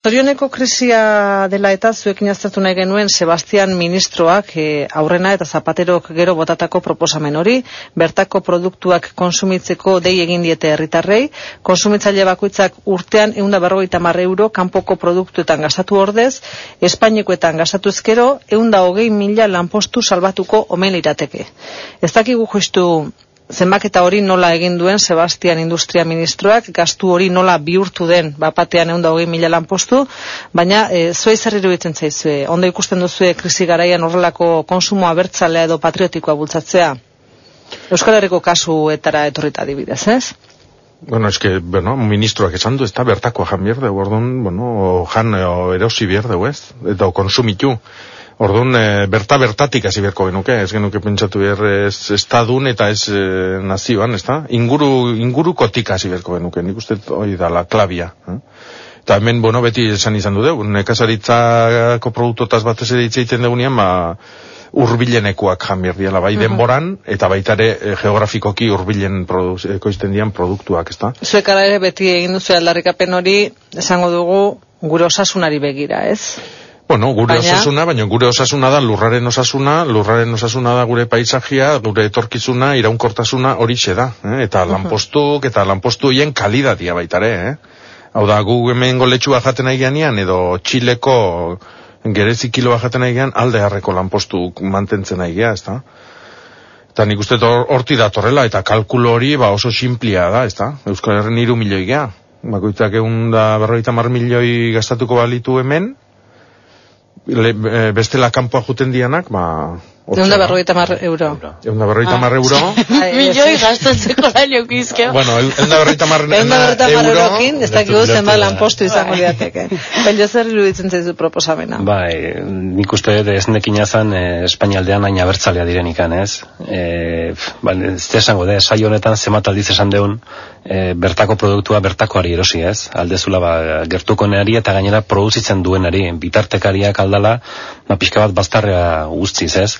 Zorioneko krisia dela eta zuekin aztertu nahi genuen Sebastian ministroak e, aurrena eta zapaterok gero botatako proposamen hori, bertako produktuak konsumitzeko dei egin diete herritarrei, konsumitzaile bakoitzak urtean eunda berrogeita marre euro kanpoko produktuetan gastatu ordez, Espainikoetan gastatu ezkero eunda hogei mila lanpostu salbatuko omen irateke. Ez dakigu justu zenbaketa hori nola egin duen Sebastian Industria Ministroak, gastu hori nola bihurtu den bapatean egun da hogei mila lan postu, baina e, zua izarri iruditzen zaizue, ondo ikusten duzue krisi garaian horrelako konsumo abertzalea edo patriotikoa bultzatzea? Euskal Herriko kasuetara etorrita dibidez, ez? Bueno, es que, bueno, ministroak esan du, ez da bertako jan bierde, gordon, bueno, jan erosi bierde, ez? Eta konsumitu. Orduan, e, berta bertatik hasi berko genuke, ez genuke pentsatu behar ez estadun eta ez e, nazioan, ez da? Inguru, ingurukotik hasi berko genuke, nik uste hori da la klabia. Eh? Eta hemen, bueno, beti esan izan du dugu, nekazaritzako produktotaz bat ez editzeiten dugu nian, ba, urbilenekoak jan bai denboran, eta baita ere e, geografikoki urbilen ekoizten dian produktuak, ez da? Zuekara ere beti egin duzu aldarrikapen hori, esango dugu, gure osasunari begira, ez? Bueno, gure baina... osasuna, baina gure osasuna da lurraren osasuna, lurraren osasuna da gure paisajia, gure etorkizuna, iraunkortasuna hori da, eh? eta lanpostuk, eta lanpostu hien kalidatia baitare, eh? Hau da, gu hemen goletxua jaten aigean edo txileko gerezi kiloa jaten aigean, alde harreko lanpostu mantentzen aigea, ez da? Eta nik uste horti da torrela, eta kalkulo hori ba oso simplia da, ez da? Euskal Herren iru milioi gea. Bakoitzak egun da berroita mar milioi gastatuko balitu hemen, le, e, bestela kanpoa juten dianak, ba... Eunda berroita mar euro. Eunda berroita mar euro. Milioi gastatzeko da liokizkeo. Bueno, eunda berroita mar euro. Eunda berroita mar eurokin, ez dakik guztien ba lan postu izango diateke. Baina zer iruditzen zaizu proposamena. Bai, nik uste ez nekin azan eh, Espainialdean aina bertzalea direnikan, ez? Eh, ba, ez esango, de, saio honetan zemat aldiz esan deun, e, bertako produktua bertakoari erosi ez aldezula ba, gertuko neari eta gainera produzitzen duenari bitartekariak aldala ba, pixka bat baztarrea guztiz ez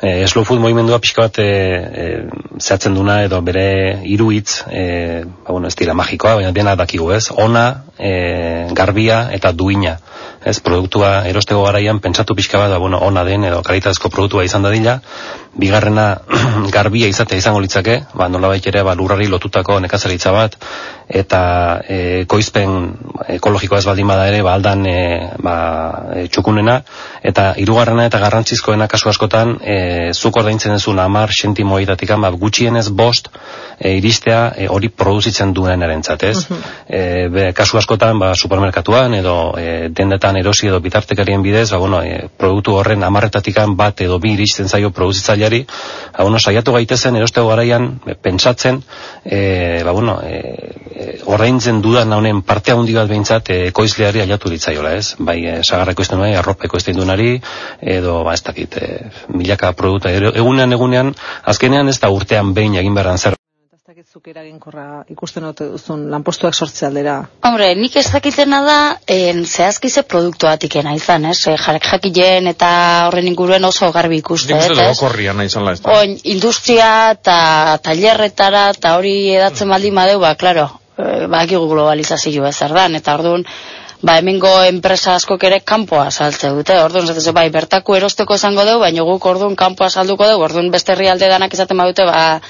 e, slow food movimendua pixka bat e, e, zehatzen duna edo bere iruitz e, ba, bueno, ez dira magikoa baina dena dakigu ez? Ona e, garbia eta duina ez produktua erostego garaian pentsatu pixka bat ba, bueno, ona den edo kalitatezko produktua izan dadila. Bigarrena garbia izatea izango litzake, ba, nolabait ere ba, lurrari lotutako nekazaritza bat, eta e, koizpen ekologikoa ez baldin bada ere, ba, aldan e, ba, e, txukunena, eta hirugarrena eta garrantzizkoena kasu askotan, e, zuk ordaintzen duzun amar sentimoidatik ba, gutxienez bost e, iristea e, hori produzitzen duen erentzat, ez? e, be, kasu askotan, ba, supermerkatuan, edo e, dendetan erosi edo bitartekarien bidez, ba, bueno, e, produktu horren amarretatik bat edo bi iristen zaio produzitzaile sailari, ba, bueno, saiatu gaitezen erostego garaian e, pentsatzen, e, ba, bueno, e, oraintzen dudan honen parte handi bat behintzat ekoizleari aiatu ditzaiola, ez? Bai, e, sagarra ekoizten duenari, arropa ekoizten duenari, edo, ba, ez dakit, e, milaka produkta, egunean, egunean, azkenean ez da urtean behin egin beharran zer zuk eraginkorra ikusten ote duzun lanpostuak sortze aldera? Hombre, nik ez dakitena da, en, zehazki ze produktuatik ena izan, ez? E, jarek jakilen eta horren inguruen oso garbi ikusten, ez? Nik korrian nahi ez Oin, industria eta tallerretara eta hori edatzen baldin badeu, ba, klaro, e, ba, globalizazio ez erdan, eta orduan, ba hemengo enpresa askok ere kanpoa saltze dute. Orduan zatez bai bertako erosteko izango dugu, baina guk orduan kanpoa salduko dugu. Orduan beste herrialde danak izaten badute ba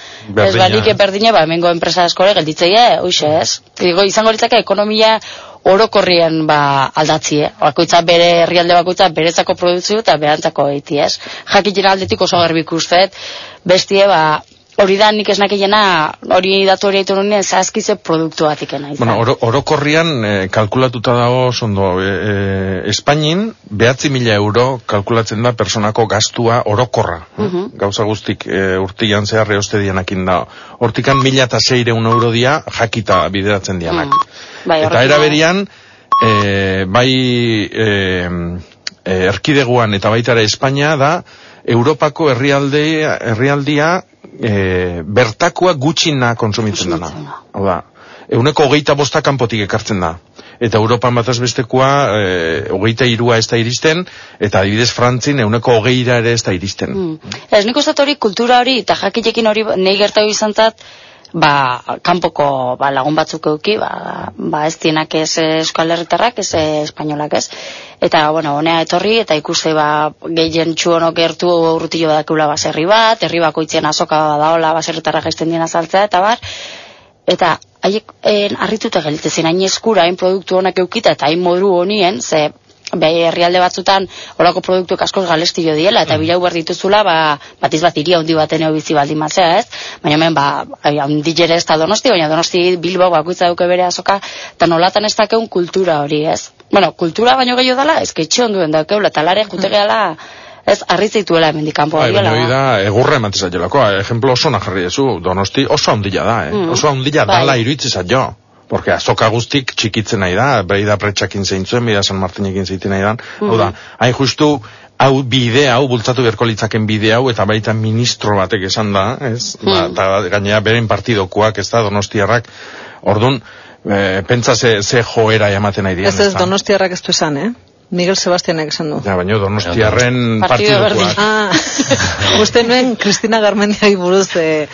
ez balik berdine ba hemengo enpresa askore gelditzeie, hoize, ez? Digo izango litzake ekonomia orokorrien ba aldatzie. Bakoitza bere herrialde bakoitza berezako produzio eta berantzako eiti, ez? Jakiten aldetik oso garbi ikustet. Bestie ba hori da nik esnakilena, hori datu hori aitu nuen, zazkize produktu batik izan. Bueno, oro, orokorrian eh, kalkulatuta dago, zondo, e, e, Espainin, behatzi mila euro kalkulatzen da personako gastua orokorra. Uh Gauza guztik e, urtian zehar reoste dianakin da. Hortikan mila eta seireun euro dia jakita bideratzen dianak. Mm. Bai, eta eraberian, e, bai e, erkideguan eta baitara Espainia da, Europako herrialde, herrialdia e, bertakoa gutxina konsumitzen dana. Hau da, euneko hogeita bosta kanpotik ekartzen da. Eta Europan bataz bestekoa e, hogeita irua ez da iristen, eta adibidez Frantzin euneko hogeira ere ez da iristen. Mm. Ez nik hori kultura hori eta jakitekin hori nahi gertago izan zat, ba, kanpoko ba, lagun batzuk euki, ba, ba ez dienak ez euskal herritarrak, ez espainolak ez. Eta, bueno, honea etorri, eta ikuste, ba, gehien txuonok gertu urrutillo dakula baserri bat, herri bakoitzien azoka daola baserritarra gesten dien azaltzea, eta bar, eta haiek harrituta gelditzen, hain eskura, hain produktu honak eukita, eta hain modu honien, ze bai herrialde batzutan horako produktuak askoz galestio diela eta mm. bilau behar dituzula ba, batiz bat iria handi baten eo bizi baldin matzea ez baina hemen ba handi jere ez da donosti baina donosti bilbo bakoitza duke bere azoka eta nolatan ez dakeun kultura hori ez bueno, kultura baino gehiago dela ez ketxe onduen dakeula eta lare jute gehala ez arri zituela hemen dikampo bai, baina hori da egurre ematen zailako ejemplo oso najarri ezu donosti oso handila da eh? mm. oso handila bai. dala iruitzi jo porque azoka guztik txikitzen nahi da, behi da pretxakin zeintzuen, behi da San Martinekin zeiten nahi da, mm -hmm. da, hain justu, hau bide hau, bultzatu berko litzaken bide hau, eta baita ministro batek esan da, ez, mm -hmm. ba, gainera beren partidokuak, ez da, donostiarrak, orduan, e, pentsa ze, ze joera jamaten nahi dian. Ez ez, donostiarrak ez du esan, eh? Miguel Sebastianek esan du. Ja, baina donostiarren partidokuak. Ah, uste nuen Cristina Garmendiak buruz eh,